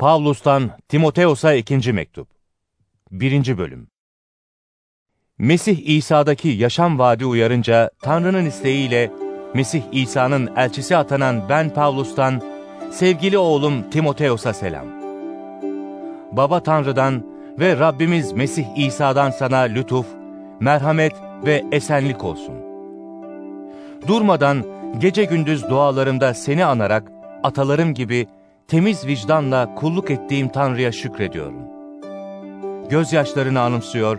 Pavlus'tan Timoteos'a ikinci mektup. 1. bölüm. Mesih İsa'daki yaşam vaadi uyarınca Tanrı'nın isteğiyle Mesih İsa'nın elçisi atanan ben Pavlus'tan sevgili oğlum Timoteos'a selam. Baba Tanrı'dan ve Rabbimiz Mesih İsa'dan sana lütuf, merhamet ve esenlik olsun. Durmadan gece gündüz dualarımda seni anarak atalarım gibi temiz vicdanla kulluk ettiğim Tanrı'ya şükrediyorum. Gözyaşlarını anımsıyor,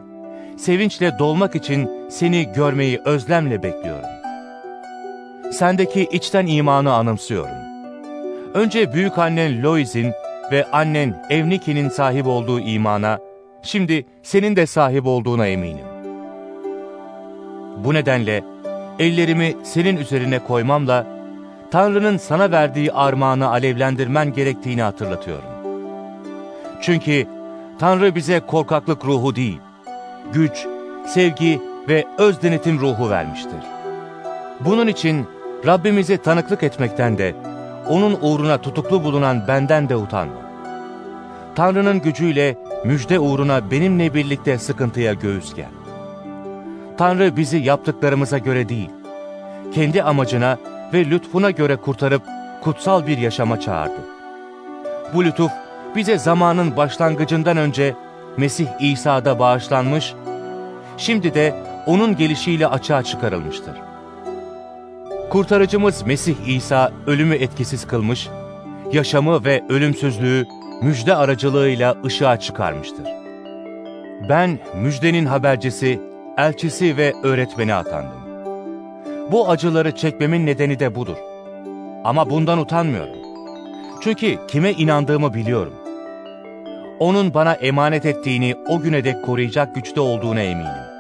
sevinçle dolmak için seni görmeyi özlemle bekliyorum. Sendeki içten imanı anımsıyorum. Önce büyük annen Lois'in ve annen Evniki'nin sahip olduğu imana, şimdi senin de sahip olduğuna eminim. Bu nedenle ellerimi senin üzerine koymamla Tanrı'nın sana verdiği armağanı alevlendirmen gerektiğini hatırlatıyorum. Çünkü Tanrı bize korkaklık ruhu değil, güç, sevgi ve öz denetim ruhu vermiştir. Bunun için Rabbimize tanıklık etmekten de, onun uğruna tutuklu bulunan benden de utanma. Tanrı'nın gücüyle müjde uğruna benimle birlikte sıkıntıya göğüs gel. Tanrı bizi yaptıklarımıza göre değil, kendi amacına ve lütfuna göre kurtarıp kutsal bir yaşama çağırdı. Bu lütuf bize zamanın başlangıcından önce Mesih İsa'da bağışlanmış, şimdi de onun gelişiyle açığa çıkarılmıştır. Kurtarıcımız Mesih İsa ölümü etkisiz kılmış, yaşamı ve ölümsüzlüğü müjde aracılığıyla ışığa çıkarmıştır. Ben müjdenin habercisi, elçisi ve öğretmeni atandım. Bu acıları çekmemin nedeni de budur. Ama bundan utanmıyorum. Çünkü kime inandığımı biliyorum. Onun bana emanet ettiğini o güne dek koruyacak güçte olduğuna eminim.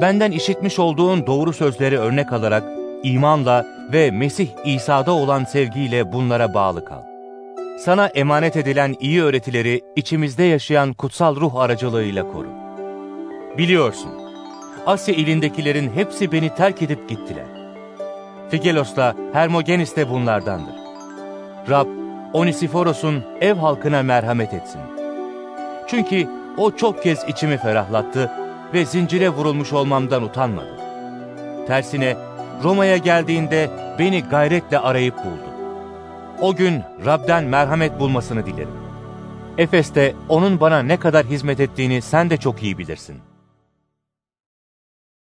Benden işitmiş olduğun doğru sözleri örnek alarak imanla ve Mesih İsa'da olan sevgiyle bunlara bağlı kal. Sana emanet edilen iyi öğretileri içimizde yaşayan kutsal ruh aracılığıyla koru. Biliyorsun, Asya ilindekilerin hepsi beni terk edip gittiler. Figelos'la Hermogenis de bunlardandır. Rab, Onisiforos'un ev halkına merhamet etsin. Çünkü o çok kez içimi ferahlattı ve zincire vurulmuş olmamdan utanmadı. Tersine Roma'ya geldiğinde beni gayretle arayıp buldu. O gün Rab'den merhamet bulmasını dilerim. Efes'te onun bana ne kadar hizmet ettiğini sen de çok iyi bilirsin.''